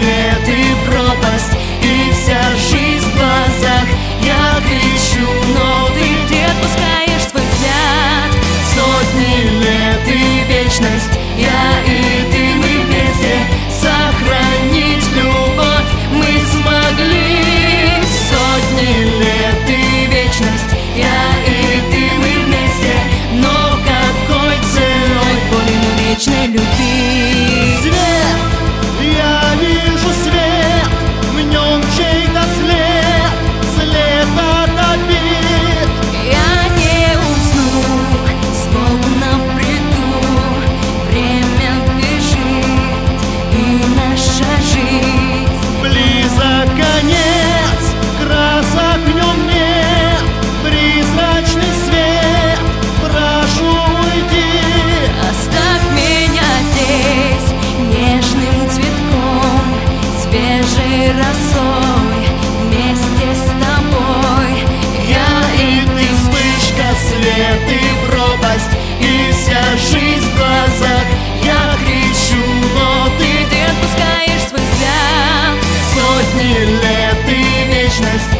свет и пропасть И вся жизнь в глазах. Я кричу, но ты не отпускаешь свой взгляд. Сотни лет и вечность Я и ты, мы вместе. Сохранить любовь мы смогли. Сотни лет и вечность Я и ты, мы вместе. Но какой ценой Более вечной любви? росой вместе с тобой. Я и ты вспышка, свет и пропасть И вся жизнь в глазах. Я кричу, но ты не отпускаешь свой взгляд. Сотни лет и вечность